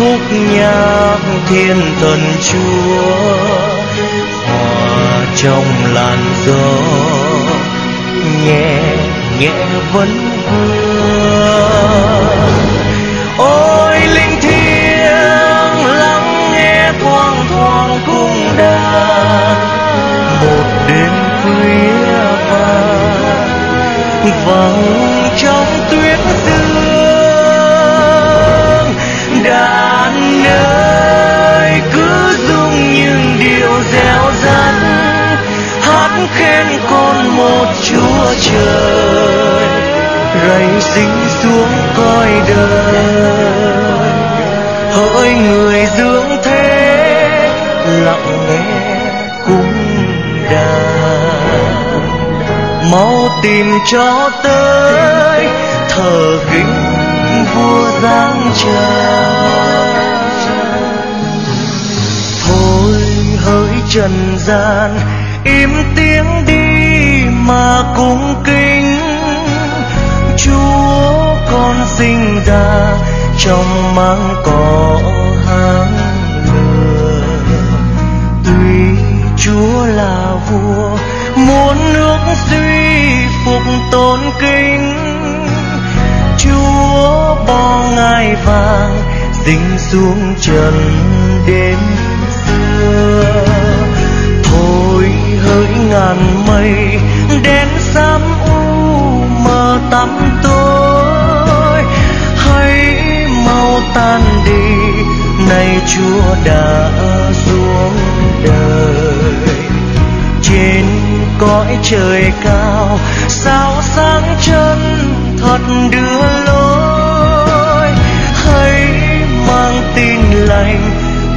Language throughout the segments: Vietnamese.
nhạc thiên thần chúa, hòa trong làn gió. Nhẹ nhẹ vẫn vương ôi, linh thiêng, lắng nghe thoang thoảng cung đàn một đêm khuya vàng vắng trong tuyết hát khen con một chúa trời rày sinh xuống coi đời. Hỡi người dưỡng thế, lặng nghe cung đàn mau tìm cho tới thờ kính vua giáng trời. Thôi hỡi trần gian im tiếng đi mà cung kính. Chúa con sinh ra trong mang cỏ hang lừa tuy chúa là vua, muốn nước suy phục tôn kính. Chúa bo ngai vàng, dính xuống trần đêm ngàn mây đen u mờ tắm tối. Hãy mau tan đi nay chúa đã xuống đời. Trên cõi trời cao, sao sáng chân thật đưa lối? Hãy mang tin lành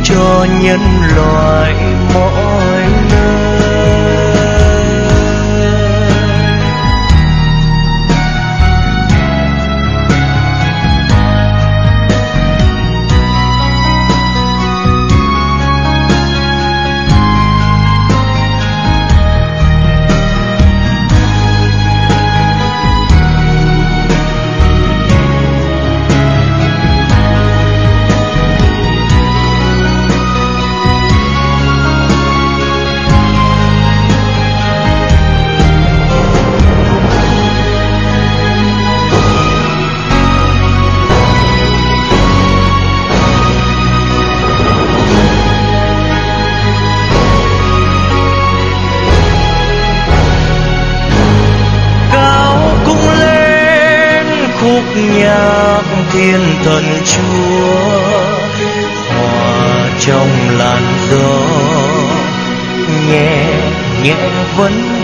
cho nhân loại mỗi nhạc thiên thần chúa hòa trong làn gió nhẹ nhẹ vẫn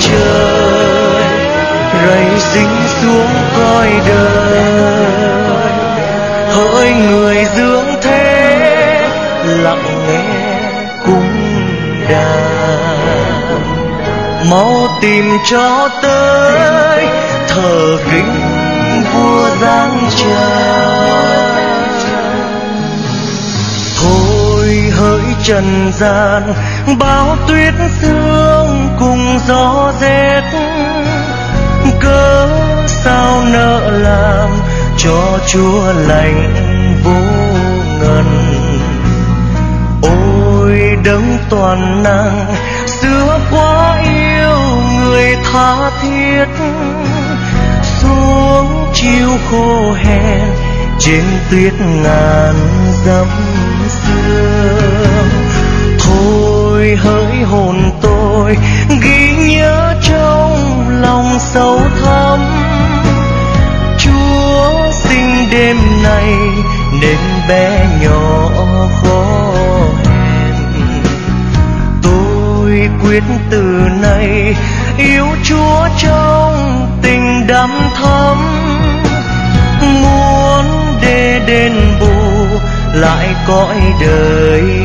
trời rày dính xuống coi đời hỡi người dưỡng thế, lặng nghe cung đàn mau tìm cho tới, thờ kính vua giáng trời. Trần gian bao tuyết sương cùng gió rét. Cớ sao nợ làm cho chúa lành vô ngần? Ôi đấng toàn năng, xưa quá yêu người tha thiết. Xuống chiêu khô hèn trên tuyết ngàn dặm xưa người hỡi hồn tôi, ghi nhớ trong lòng sâu thẳm. Chúa sinh đêm nay, nên bé nhỏ khó hẹn tôi quyết từ nay, yêu chúa trong tình đắm thắm. Muốn để đền bù, lại cõi đời